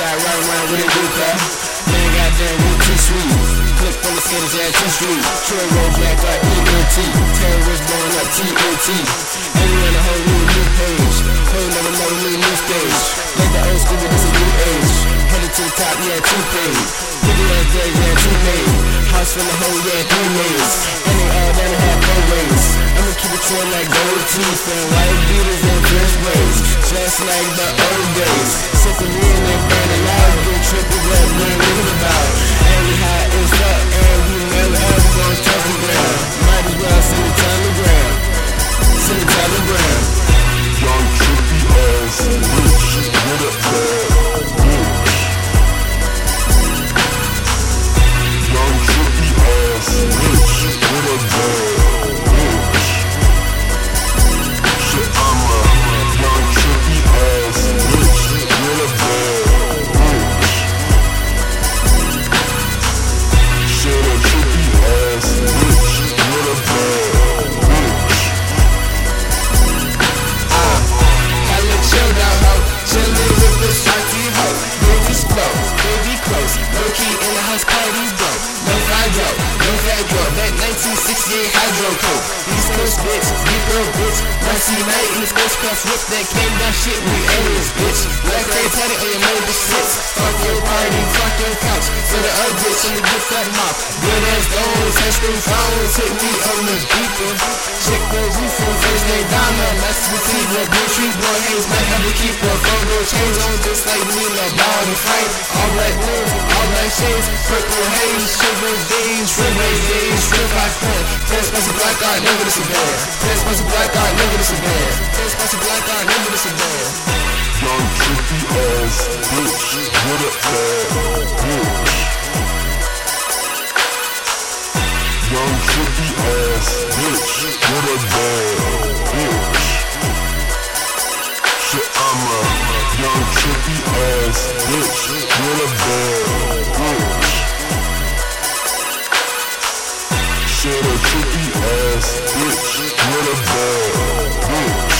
Side right around with a car. Man, goddamn, we too sweet. Click from the skaters, yeah, too street. Troy roll back like ENT. Terrorists blowing up TNT. Everyone a whole new new page. Whole never know new new stage. Like the old school, but this a new age. Headed to the top, yeah, two paid. Pretty ass days, yeah, two made. Full of whole, yeah, three maids. And they all and have four ways. I'ma keep it true like gold teeth and white beaters and fresh braids. Just like the old days. Sipping me and then burning 1968 hydro coat. East Coast bitch, deep girl bitch. Nazi night the sports class whip that came down shit. We aliens, bitch. Black Ray tatted on your nose, sits. Fuck your party, fuck your the bitch, and the get that mouth. Good ass goals, touch them phones. Hit me on the beeper. Check the roof on first name Donna. That's the T, what blue tree boy haze. Might have to keep a photo change on just like me, the ball and fight. All black rooms, all black shades. Purple haze, sugar days, shrimp days, shrimp I crunch. Ten spicy black eye, never this a bad. Ten spicy black eye, never this a bad. Ten spicy black eye, never this a bad. Young trippy ass bitch with a bitch. Ass bitch Put. Shit, I'm a young trippy ass bitch. Put. Shit, a trippy ass bitch. Bitch.